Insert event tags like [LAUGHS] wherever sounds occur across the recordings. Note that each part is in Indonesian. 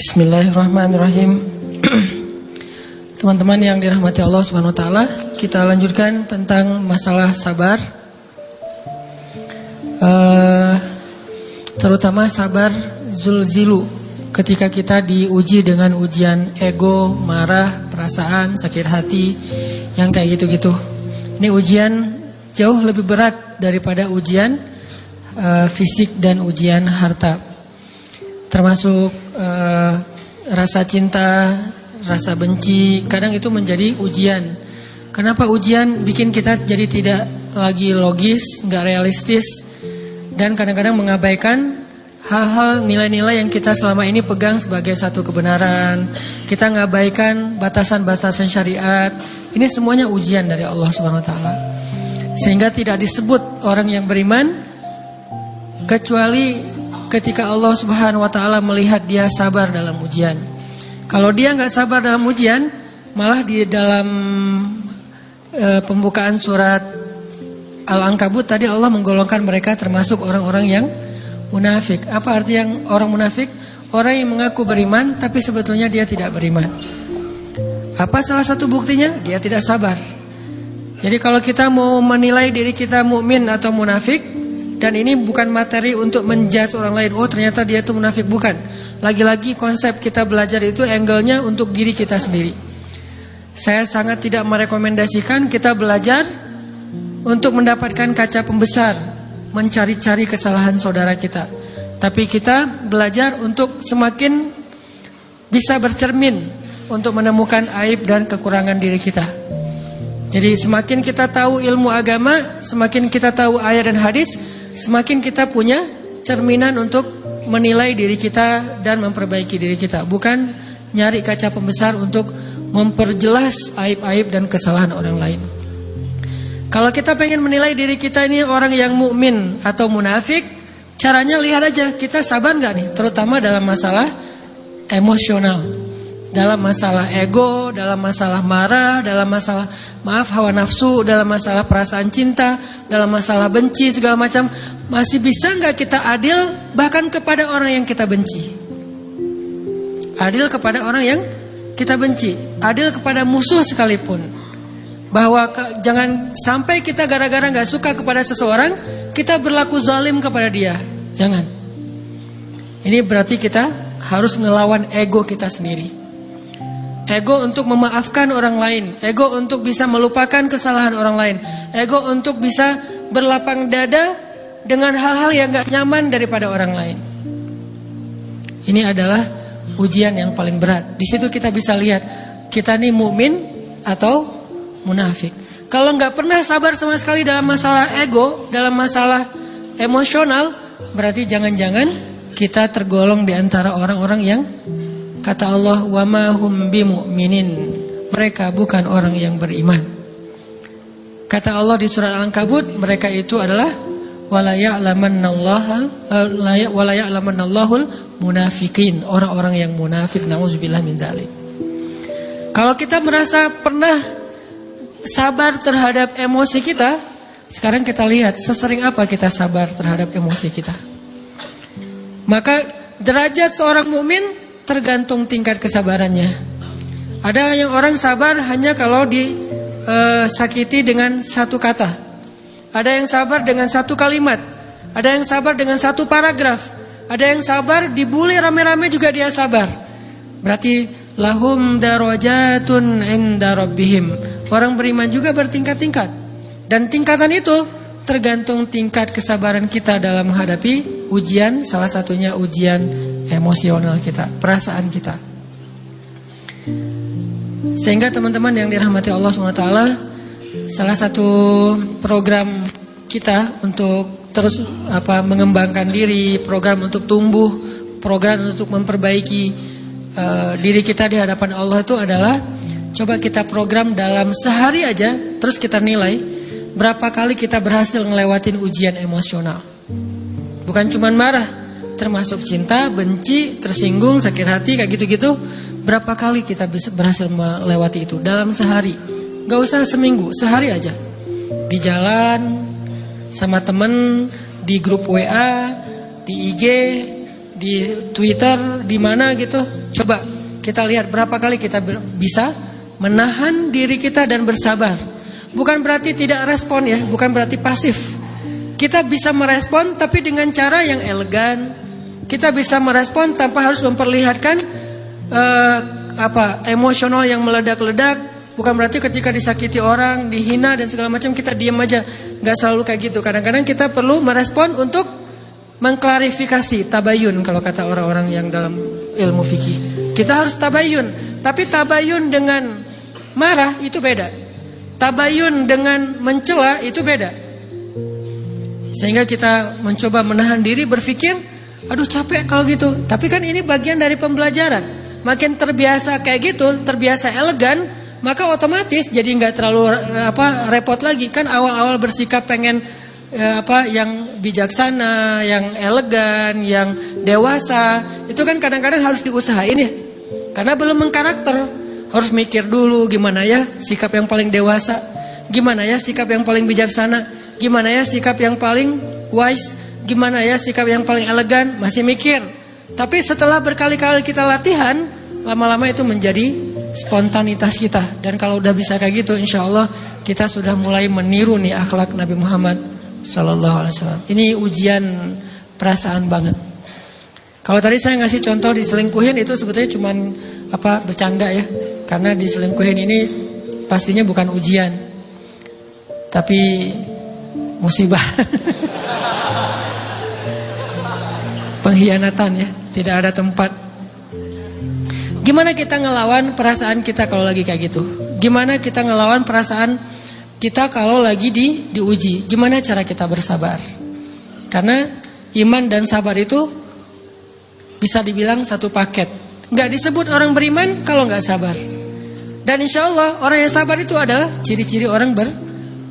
Bismillahirrahmanirrahim. [CLEARS THROAT] Teman-teman yang dirahmati Allah Subhanahu wa taala, kita lanjutkan tentang masalah sabar. Uh, terutama sabar zulzilu ketika kita diuji dengan ujian ego, marah, perasaan, sakit hati yang kayak gitu-gitu. Ini ujian jauh lebih berat daripada ujian uh, fisik dan ujian harta termasuk uh, rasa cinta, rasa benci, kadang itu menjadi ujian. Kenapa ujian bikin kita jadi tidak lagi logis, nggak realistis, dan kadang-kadang mengabaikan hal-hal nilai-nilai yang kita selama ini pegang sebagai satu kebenaran. Kita ngabaikan batasan-batasan syariat. Ini semuanya ujian dari Allah Subhanahu wa taala. Sehingga tidak disebut orang yang beriman kecuali ketika Allah Subhanahu wa taala melihat dia sabar dalam ujian. Kalau dia nggak sabar dalam ujian, malah di dalam e, pembukaan surat Al-Ankabut tadi Allah menggolongkan mereka termasuk orang-orang yang munafik. Apa arti yang orang munafik? Orang yang mengaku beriman tapi sebetulnya dia tidak beriman. Apa salah satu buktinya? Dia tidak sabar. Jadi kalau kita mau menilai diri kita mukmin atau munafik, dan ini bukan materi untuk menjudge orang lain. Oh ternyata dia itu munafik. Bukan. Lagi-lagi konsep kita belajar itu angle-nya untuk diri kita sendiri. Saya sangat tidak merekomendasikan kita belajar untuk mendapatkan kaca pembesar. Mencari-cari kesalahan saudara kita. Tapi kita belajar untuk semakin bisa bercermin untuk menemukan aib dan kekurangan diri kita. Jadi semakin kita tahu ilmu agama, semakin kita tahu ayat dan hadis, semakin kita punya cerminan untuk menilai diri kita dan memperbaiki diri kita, bukan nyari kaca pembesar untuk memperjelas aib-aib dan kesalahan orang lain. Kalau kita pengen menilai diri kita ini orang yang mukmin atau munafik, caranya lihat aja kita sabar nggak nih, terutama dalam masalah emosional dalam masalah ego, dalam masalah marah, dalam masalah maaf hawa nafsu, dalam masalah perasaan cinta, dalam masalah benci segala macam, masih bisa nggak kita adil bahkan kepada orang yang kita benci? Adil kepada orang yang kita benci, adil kepada musuh sekalipun. Bahwa ke, jangan sampai kita gara-gara nggak suka kepada seseorang, kita berlaku zalim kepada dia. Jangan. Ini berarti kita harus melawan ego kita sendiri. Ego untuk memaafkan orang lain, ego untuk bisa melupakan kesalahan orang lain, ego untuk bisa berlapang dada dengan hal-hal yang gak nyaman daripada orang lain. Ini adalah ujian yang paling berat. Di situ kita bisa lihat kita nih mukmin atau munafik. Kalau nggak pernah sabar sama sekali dalam masalah ego, dalam masalah emosional, berarti jangan-jangan kita tergolong di antara orang-orang yang Kata Allah, "Wa ma hum bimumin." Mereka bukan orang yang beriman. Kata Allah di surat Al-Ankabut, mereka itu adalah wala ya'lamannallaha eh, wala ya'lamannallahul munafikin, orang-orang yang munafik. Nauzubillah min dzalik. Kalau kita merasa pernah sabar terhadap emosi kita, sekarang kita lihat sesering apa kita sabar terhadap emosi kita. Maka derajat seorang mukmin tergantung tingkat kesabarannya. Ada yang orang sabar hanya kalau disakiti dengan satu kata. Ada yang sabar dengan satu kalimat. Ada yang sabar dengan satu paragraf. Ada yang sabar dibully rame-rame juga dia sabar. Berarti lahum darajatun inda rabbihim. Orang beriman juga bertingkat-tingkat. Dan tingkatan itu tergantung tingkat kesabaran kita dalam menghadapi ujian, salah satunya ujian emosional kita, perasaan kita. Sehingga teman-teman yang dirahmati Allah SWT Salah satu program kita untuk terus apa mengembangkan diri Program untuk tumbuh Program untuk memperbaiki uh, diri kita di hadapan Allah itu adalah Coba kita program dalam sehari aja Terus kita nilai Berapa kali kita berhasil ngelewatin ujian emosional Bukan cuma marah termasuk cinta, benci, tersinggung, sakit hati kayak gitu-gitu. Berapa kali kita bisa berhasil melewati itu dalam sehari? Gak usah seminggu, sehari aja. Di jalan sama temen, di grup WA, di IG, di Twitter, di mana gitu. Coba kita lihat berapa kali kita bisa menahan diri kita dan bersabar. Bukan berarti tidak respon ya, bukan berarti pasif. Kita bisa merespon tapi dengan cara yang elegan. Kita bisa merespon tanpa harus memperlihatkan uh, apa emosional yang meledak-ledak Bukan berarti ketika disakiti orang, dihina dan segala macam kita diam aja. Gak selalu kayak gitu. Kadang-kadang kita perlu merespon untuk mengklarifikasi tabayun kalau kata orang-orang yang dalam ilmu fikih. Kita harus tabayun. Tapi tabayun dengan marah itu beda. Tabayun dengan mencela itu beda. Sehingga kita mencoba menahan diri berpikir, aduh capek kalau gitu. Tapi kan ini bagian dari pembelajaran. Makin terbiasa kayak gitu, terbiasa elegan, maka otomatis jadi nggak terlalu apa repot lagi. Kan awal-awal bersikap pengen ya, apa yang bijaksana, yang elegan, yang dewasa itu kan kadang-kadang harus diusahain ya. Karena belum mengkarakter. Harus mikir dulu gimana ya sikap yang paling dewasa, gimana ya sikap yang paling bijaksana, gimana ya sikap yang paling wise, gimana ya sikap yang paling elegan? Masih mikir. Tapi setelah berkali-kali kita latihan, lama-lama itu menjadi spontanitas kita. Dan kalau udah bisa kayak gitu insya Allah kita sudah mulai meniru nih akhlak Nabi Muhammad Sallallahu Alaihi Wasallam. Ini ujian perasaan banget. Kalau tadi saya ngasih contoh diselingkuhin itu sebetulnya cuman apa bercanda ya. Karena diselingkuhin ini pastinya bukan ujian. Tapi musibah [LAUGHS] pengkhianatan ya tidak ada tempat Gimana kita ngelawan perasaan kita kalau lagi kayak gitu? Gimana kita ngelawan perasaan kita kalau lagi di diuji? Gimana cara kita bersabar? Karena iman dan sabar itu bisa dibilang satu paket. Gak disebut orang beriman kalau gak sabar. Dan insya Allah orang yang sabar itu adalah ciri-ciri orang ber,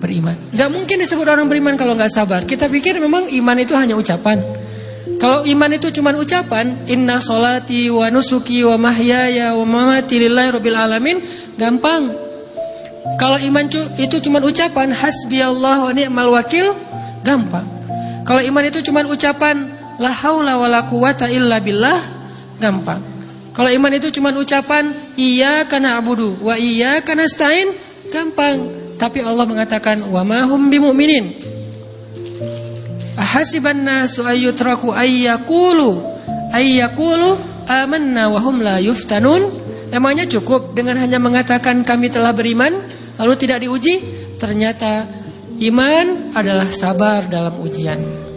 beriman. Gak mungkin disebut orang beriman kalau gak sabar. Kita pikir memang iman itu hanya ucapan. Kalau iman itu cuma ucapan, inna solati wa nusuki wa mahyaya wa mamati lillahi rabbil alamin, gampang. Kalau iman itu cuma ucapan, hasbiyallah wa ni'mal wakil, gampang. Kalau iman itu cuma ucapan, la haula wa la quwata illa billah, gampang. Kalau iman itu cuma ucapan, iya karena abudu wa iya karena stain, gampang. Tapi Allah mengatakan, wa mahum bimu'minin. Ahasiban nasu ayyutraku ayyakulu ayyakulu amanna wa la yuftanun? Emangnya cukup dengan hanya mengatakan kami telah beriman lalu tidak diuji? Ternyata iman adalah sabar dalam ujian.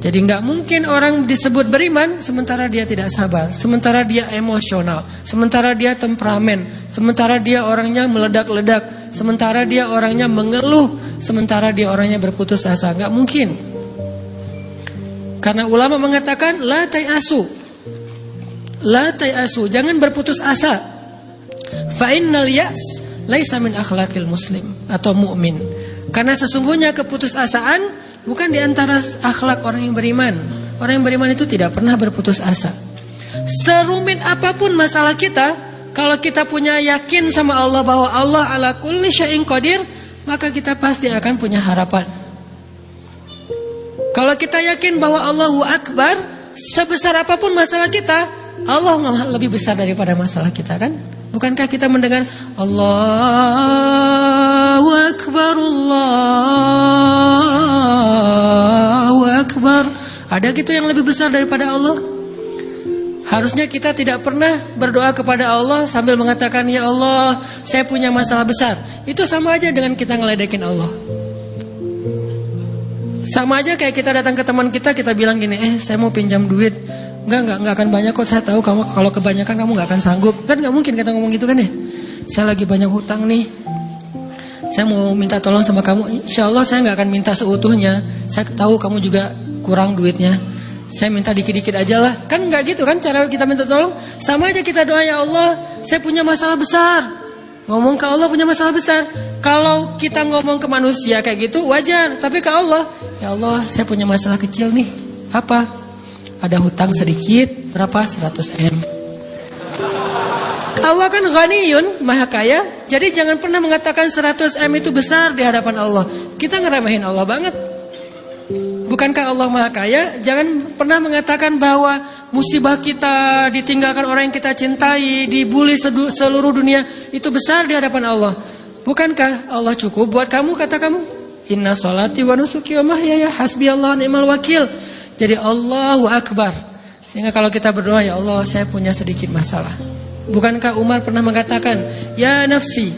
Jadi nggak mungkin orang disebut beriman sementara dia tidak sabar, sementara dia emosional, sementara dia temperamen, sementara dia orangnya meledak-ledak, sementara dia orangnya mengeluh, sementara dia orangnya berputus asa. Nggak mungkin. Karena ulama mengatakan la asu, La asu, jangan berputus asa. Fa innal yas laisa min muslim atau mukmin. Karena sesungguhnya keputusasaan bukan di antara akhlak orang yang beriman. Orang yang beriman itu tidak pernah berputus asa. Serumit apa pun masalah kita, kalau kita punya yakin sama Allah bahwa Allah ala kulli syai'in qadir, maka kita pasti akan punya harapan. Kalau kita yakin bahwa Allahu Akbar, sebesar apa pun masalah kita, Allah lebih besar daripada masalah kita kan? Bukankah kita mendengar Allahu Akbar, Allahu Ada gitu yang lebih besar daripada Allah? Harusnya kita tidak pernah berdoa kepada Allah sambil mengatakan Ya Allah saya punya masalah besar Itu sama aja dengan kita ngeledekin Allah sama aja kayak kita datang ke teman kita, kita bilang gini, eh saya mau pinjam duit. Enggak, enggak, enggak akan banyak kok. Saya tahu kamu kalau kebanyakan kamu enggak akan sanggup. Kan enggak mungkin kita ngomong gitu kan ya. Saya lagi banyak hutang nih. Saya mau minta tolong sama kamu. Insya Allah saya enggak akan minta seutuhnya. Saya tahu kamu juga kurang duitnya. Saya minta dikit-dikit aja lah. Kan enggak gitu kan cara kita minta tolong. Sama aja kita doa ya Allah, saya punya masalah besar. Ngomong ke Allah punya masalah besar. Kalau kita ngomong ke manusia kayak gitu wajar, tapi ke Allah, ya Allah, saya punya masalah kecil nih. Apa? Ada hutang sedikit, berapa? 100 M. Allah kan ghaniyun, maha kaya. Jadi jangan pernah mengatakan 100 M itu besar di hadapan Allah. Kita ngeremehin Allah banget. Bukankah Allah Maha Kaya? Jangan pernah mengatakan bahwa musibah kita ditinggalkan orang yang kita cintai, dibully seluruh dunia itu besar di hadapan Allah. Bukankah Allah cukup buat kamu kata kamu? Inna salati wa nusuki wa mahyaya hasbi Allah ni'mal wakil. Jadi Allahu Akbar. Sehingga kalau kita berdoa ya Allah saya punya sedikit masalah. Bukankah Umar pernah mengatakan, "Ya nafsi,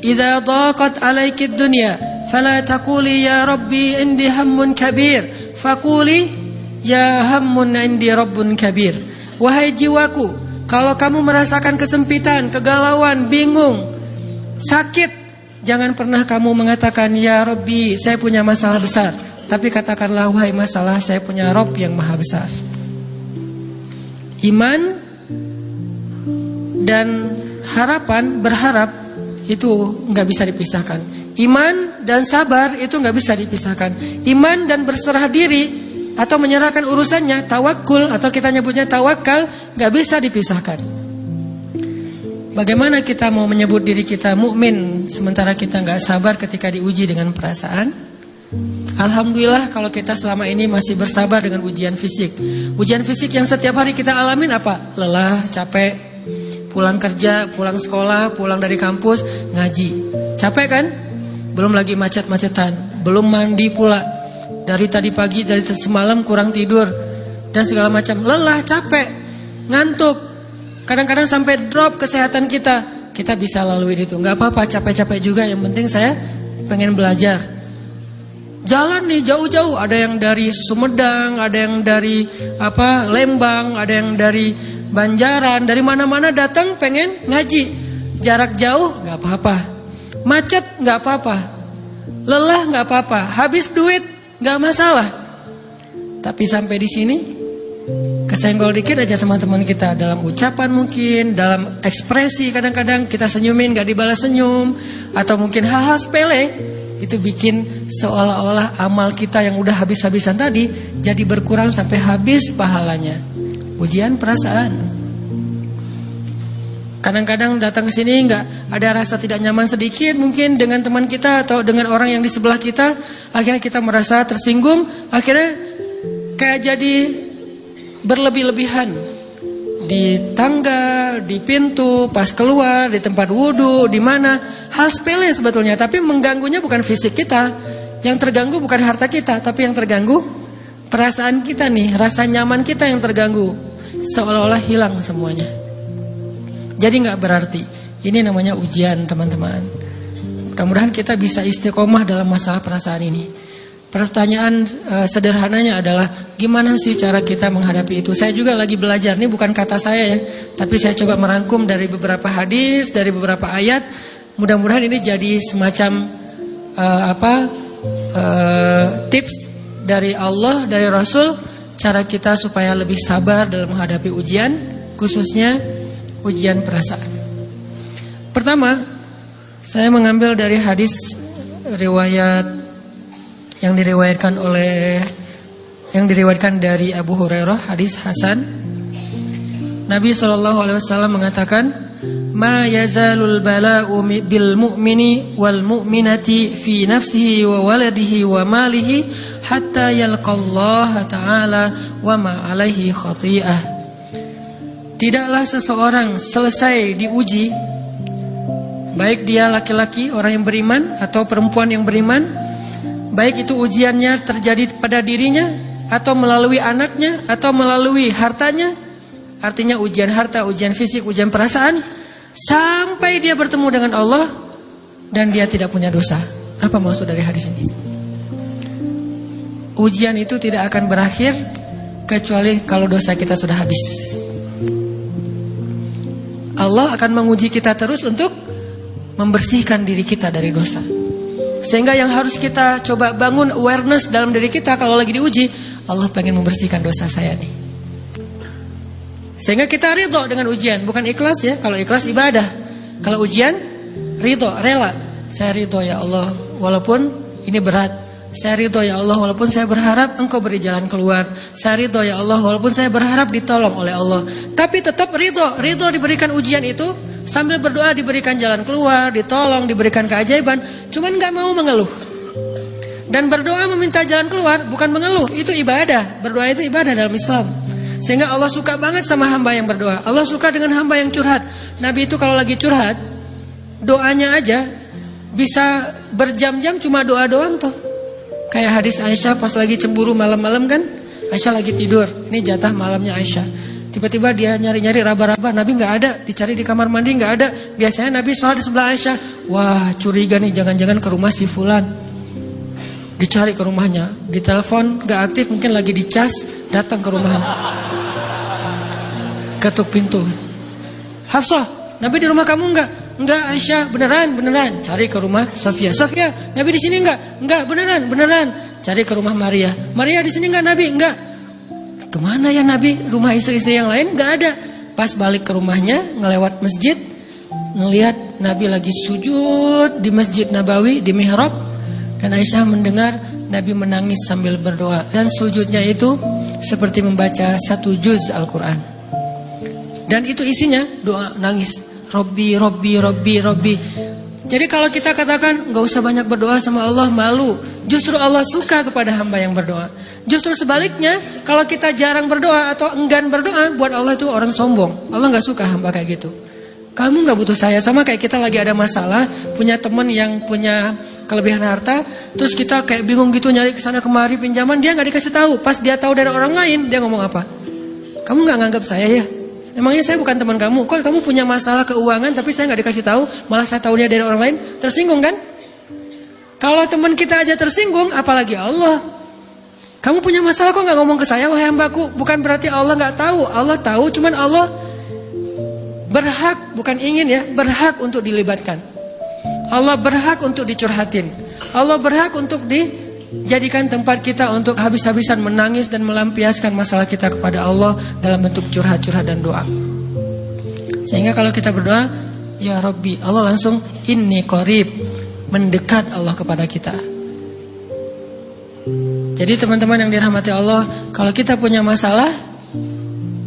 idza daqat alaikid dunya فلا تقولي يا ربي عندي هم كبير فقولي ya hammun indi rabbun kabir wahai jiwaku kalau kamu merasakan kesempitan kegalauan bingung sakit jangan pernah kamu mengatakan ya rabbi saya punya masalah besar tapi katakanlah wahai masalah saya punya rob yang maha besar iman dan harapan berharap itu nggak bisa dipisahkan Iman dan sabar itu nggak bisa dipisahkan. Iman dan berserah diri atau menyerahkan urusannya, tawakul atau kita nyebutnya tawakal, nggak bisa dipisahkan. Bagaimana kita mau menyebut diri kita mukmin sementara kita nggak sabar ketika diuji dengan perasaan? Alhamdulillah kalau kita selama ini masih bersabar dengan ujian fisik. Ujian fisik yang setiap hari kita alamin apa? Lelah, capek, pulang kerja, pulang sekolah, pulang dari kampus, ngaji. Capek kan? Belum lagi macet-macetan, belum mandi pula. Dari tadi pagi, dari semalam kurang tidur dan segala macam. Lelah, capek, ngantuk. Kadang-kadang sampai drop kesehatan kita. Kita bisa lalui itu. Nggak apa-apa, capek-capek juga. Yang penting saya pengen belajar. Jalan nih jauh-jauh. Ada yang dari Sumedang, ada yang dari apa Lembang, ada yang dari Banjaran, dari mana-mana datang pengen ngaji. Jarak jauh nggak apa-apa. Macet nggak apa-apa. Lelah nggak apa-apa. Habis duit nggak masalah. Tapi sampai di sini kesenggol dikit aja sama teman kita dalam ucapan mungkin, dalam ekspresi kadang-kadang kita senyumin nggak dibalas senyum atau mungkin hal-hal sepele itu bikin seolah-olah amal kita yang udah habis-habisan tadi jadi berkurang sampai habis pahalanya. Ujian perasaan. Kadang-kadang datang ke sini nggak ada rasa tidak nyaman sedikit mungkin dengan teman kita atau dengan orang yang di sebelah kita, akhirnya kita merasa tersinggung, akhirnya kayak jadi berlebih-lebihan. Di tangga, di pintu, pas keluar, di tempat wudhu, di mana. Hal sepele sebetulnya, tapi mengganggunya bukan fisik kita, yang terganggu bukan harta kita, tapi yang terganggu perasaan kita nih, rasa nyaman kita yang terganggu, seolah-olah hilang semuanya. Jadi nggak berarti. Ini namanya ujian teman-teman. Mudah-mudahan kita bisa istiqomah dalam masalah perasaan ini. Pertanyaan e, sederhananya adalah gimana sih cara kita menghadapi itu? Saya juga lagi belajar. Ini bukan kata saya ya, tapi saya coba merangkum dari beberapa hadis, dari beberapa ayat. Mudah-mudahan ini jadi semacam e, apa? E, tips dari Allah, dari Rasul cara kita supaya lebih sabar dalam menghadapi ujian, khususnya ujian perasaan. Pertama, saya mengambil dari hadis riwayat yang diriwayatkan oleh yang diriwayatkan dari Abu Hurairah, hadis Hasan. Nabi Shallallahu alaihi wasallam mengatakan, "Ma yazalul bala'u bil mu'mini wal mu'minati fi nafsihi wa waladihi wa malihi hatta yalqallaha ta'ala wa ma alaihi khati'ah." Tidaklah seseorang selesai diuji Baik dia laki-laki orang yang beriman Atau perempuan yang beriman Baik itu ujiannya terjadi pada dirinya Atau melalui anaknya Atau melalui hartanya Artinya ujian harta, ujian fisik, ujian perasaan Sampai dia bertemu dengan Allah Dan dia tidak punya dosa Apa maksud dari hadis ini? Ujian itu tidak akan berakhir Kecuali kalau dosa kita sudah habis Allah akan menguji kita terus untuk membersihkan diri kita dari dosa. Sehingga yang harus kita coba bangun awareness dalam diri kita kalau lagi diuji, Allah pengen membersihkan dosa saya nih. Sehingga kita ridho dengan ujian, bukan ikhlas ya. Kalau ikhlas ibadah. Kalau ujian, ridho, rela. Saya ridho ya Allah, walaupun ini berat. Saya ridho ya Allah walaupun saya berharap engkau beri jalan keluar. Saya ridho ya Allah walaupun saya berharap ditolong oleh Allah. Tapi tetap ridho. Ridho diberikan ujian itu sambil berdoa diberikan jalan keluar, ditolong, diberikan keajaiban. Cuman gak mau mengeluh. Dan berdoa meminta jalan keluar bukan mengeluh, itu ibadah. Berdoa itu ibadah dalam Islam. Sehingga Allah suka banget sama hamba yang berdoa. Allah suka dengan hamba yang curhat. Nabi itu kalau lagi curhat, doanya aja bisa berjam-jam cuma doa doang tuh. Kayak hadis Aisyah pas lagi cemburu malam-malam kan, Aisyah lagi tidur. Ini jatah malamnya Aisyah. Tiba-tiba dia nyari-nyari raba-raba, Nabi nggak ada, dicari di kamar mandi nggak ada. Biasanya Nabi sholat di sebelah Aisyah. Wah, curiga nih, jangan-jangan ke rumah si Fulan dicari ke rumahnya, ditelepon gak aktif, mungkin lagi dicas, datang ke rumahnya. Ketuk pintu. Hafsah, Nabi di rumah kamu enggak? Enggak Aisyah, beneran, beneran. Cari ke rumah Sofia. Sofia, Nabi di sini enggak? Enggak, beneran, beneran. Cari ke rumah Maria. Maria di sini enggak Nabi? Enggak. Ke mana ya Nabi? Rumah istri-istri yang lain enggak ada. Pas balik ke rumahnya, ngelewat masjid, ngelihat Nabi lagi sujud di Masjid Nabawi di mihrab dan Aisyah mendengar Nabi menangis sambil berdoa dan sujudnya itu seperti membaca satu juz Al-Quran. Dan itu isinya doa nangis. Robbi, Robbi, Robbi, Robbi. Jadi kalau kita katakan nggak usah banyak berdoa sama Allah malu, justru Allah suka kepada hamba yang berdoa. Justru sebaliknya, kalau kita jarang berdoa atau enggan berdoa, buat Allah itu orang sombong. Allah nggak suka hamba kayak gitu. Kamu nggak butuh saya sama kayak kita lagi ada masalah, punya teman yang punya kelebihan harta, terus kita kayak bingung gitu nyari ke sana kemari pinjaman, dia nggak dikasih tahu. Pas dia tahu dari orang lain, dia ngomong apa? Kamu nggak nganggap saya ya? Emangnya saya bukan teman kamu? Kok kamu punya masalah keuangan tapi saya nggak dikasih tahu, malah saya tahu dia dari orang lain? Tersinggung kan? Kalau teman kita aja tersinggung, apalagi Allah. Kamu punya masalah kok nggak ngomong ke saya, wahai hambaku? Bukan berarti Allah nggak tahu, Allah tahu, cuman Allah berhak, bukan ingin ya, berhak untuk dilibatkan. Allah berhak untuk dicurhatin. Allah berhak untuk dijadikan tempat kita untuk habis-habisan menangis dan melampiaskan masalah kita kepada Allah dalam bentuk curhat-curhat dan doa. Sehingga kalau kita berdoa, ya Rabbi, Allah langsung inni korib, mendekat Allah kepada kita. Jadi teman-teman yang dirahmati Allah, kalau kita punya masalah,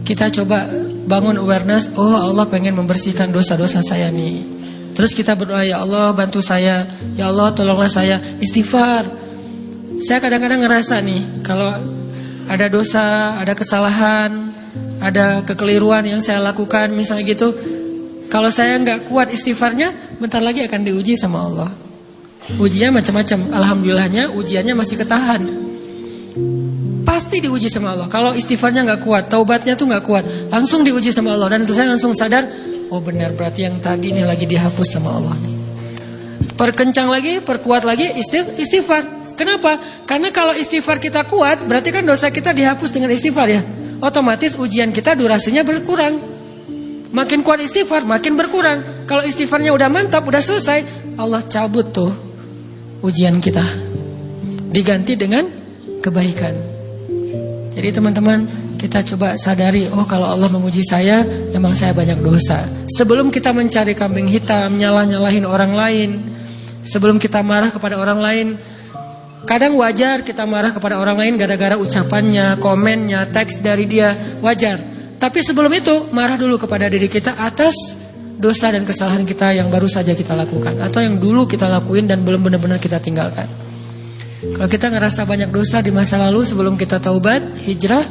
kita coba bangun awareness, oh Allah pengen membersihkan dosa-dosa saya nih. Terus kita berdoa, ya Allah bantu saya, ya Allah tolonglah saya, istighfar. Saya kadang-kadang ngerasa nih, kalau ada dosa, ada kesalahan, ada kekeliruan yang saya lakukan, misalnya gitu, kalau saya nggak kuat istighfarnya, bentar lagi akan diuji sama Allah. Ujinya macam-macam. Alhamdulillahnya ujiannya masih ketahan. Pasti diuji sama Allah. Kalau istighfarnya nggak kuat, taubatnya tuh nggak kuat, langsung diuji sama Allah. Dan itu saya langsung sadar, Oh benar berarti yang tadi ini lagi dihapus sama Allah. Perkencang lagi, perkuat lagi istighfar. Kenapa? Karena kalau istighfar kita kuat, berarti kan dosa kita dihapus dengan istighfar ya. Otomatis ujian kita durasinya berkurang. Makin kuat istighfar, makin berkurang. Kalau istighfarnya udah mantap, udah selesai, Allah cabut tuh ujian kita. Diganti dengan kebaikan. Jadi teman-teman, kita coba sadari, oh kalau Allah memuji saya, memang saya banyak dosa. Sebelum kita mencari kambing hitam, nyalah-nyalahin orang lain, sebelum kita marah kepada orang lain, kadang wajar kita marah kepada orang lain gara-gara ucapannya, komennya, teks dari dia, wajar. Tapi sebelum itu, marah dulu kepada diri kita atas dosa dan kesalahan kita yang baru saja kita lakukan. Atau yang dulu kita lakuin dan belum benar-benar kita tinggalkan. Kalau kita ngerasa banyak dosa di masa lalu sebelum kita taubat, hijrah,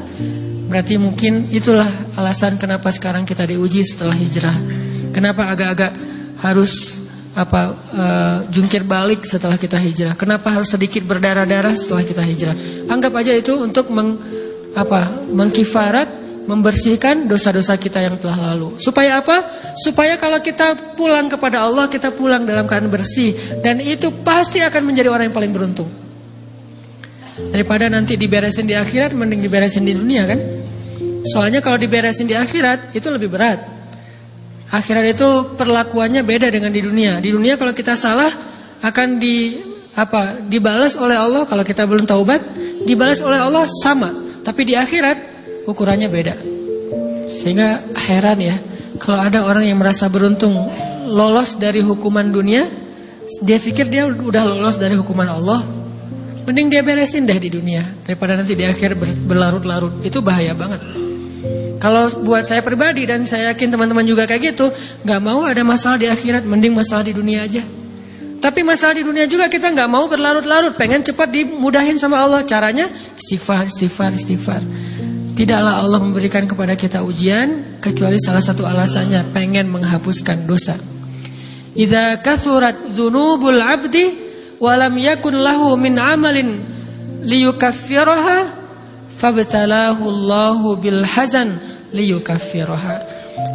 Berarti mungkin itulah alasan kenapa sekarang kita diuji setelah hijrah. Kenapa agak-agak harus apa uh, jungkir balik setelah kita hijrah? Kenapa harus sedikit berdarah-darah setelah kita hijrah? Anggap aja itu untuk meng, apa mengkifarat membersihkan dosa-dosa kita yang telah lalu. Supaya apa? Supaya kalau kita pulang kepada Allah, kita pulang dalam keadaan bersih dan itu pasti akan menjadi orang yang paling beruntung. Daripada nanti diberesin di akhirat mending diberesin di dunia kan? Soalnya kalau diberesin di akhirat itu lebih berat. Akhirat itu perlakuannya beda dengan di dunia. Di dunia kalau kita salah akan di apa? dibalas oleh Allah kalau kita belum taubat, dibalas oleh Allah sama. Tapi di akhirat ukurannya beda. Sehingga heran ya, kalau ada orang yang merasa beruntung lolos dari hukuman dunia, dia pikir dia udah lolos dari hukuman Allah, Mending dia beresin deh di dunia daripada nanti di akhir berlarut-larut. Itu bahaya banget. Kalau buat saya pribadi dan saya yakin teman-teman juga kayak gitu, nggak mau ada masalah di akhirat, mending masalah di dunia aja. Tapi masalah di dunia juga kita nggak mau berlarut-larut, pengen cepat dimudahin sama Allah. Caranya istighfar, istighfar, istighfar. Tidaklah Allah memberikan kepada kita ujian kecuali salah satu alasannya pengen menghapuskan dosa. Idza kathurat dzunubul 'abdi wa lam yakun lahu min 'amalin liyukaffiraha fabtalahu Allahu bil hazan liyukaffiraha.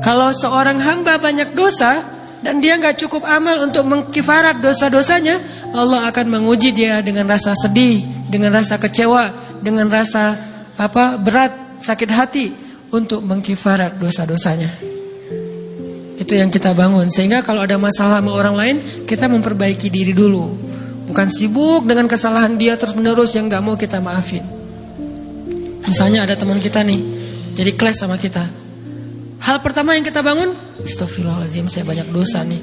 Kalau seorang hamba banyak dosa dan dia nggak cukup amal untuk mengkifarat dosa-dosanya, Allah akan menguji dia dengan rasa sedih, dengan rasa kecewa, dengan rasa apa berat, sakit hati untuk mengkifarat dosa-dosanya. Itu yang kita bangun Sehingga kalau ada masalah sama orang lain Kita memperbaiki diri dulu Bukan sibuk dengan kesalahan dia terus menerus Yang gak mau kita maafin Misalnya ada teman kita nih Jadi kelas sama kita. Hal pertama yang kita bangun Astagfirullahaladzim saya banyak dosa nih.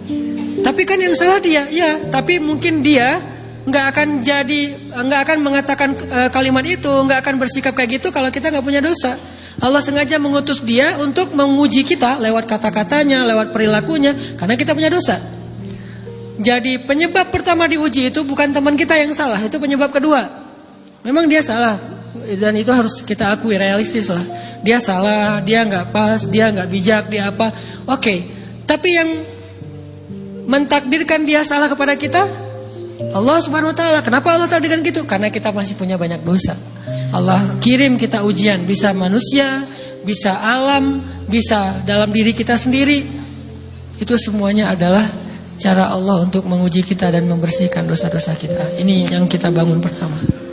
Tapi kan yang salah dia Ya tapi mungkin dia nggak akan jadi nggak akan mengatakan uh, kalimat itu nggak akan bersikap kayak gitu kalau kita nggak punya dosa. Allah sengaja mengutus dia untuk menguji kita lewat kata-katanya, lewat perilakunya, karena kita punya dosa. Jadi penyebab pertama diuji itu bukan teman kita yang salah, itu penyebab kedua. Memang dia salah dan itu harus kita akui realistis lah. Dia salah, dia nggak pas, dia nggak bijak, dia apa? Oke, tapi yang mentakdirkan dia salah kepada kita Allah Subhanahu Wa Taala. Kenapa Allah takdirkan gitu? Karena kita masih punya banyak dosa. Allah kirim kita ujian bisa manusia, bisa alam, bisa dalam diri kita sendiri. Itu semuanya adalah cara Allah untuk menguji kita dan membersihkan dosa-dosa kita. Ini yang kita bangun pertama.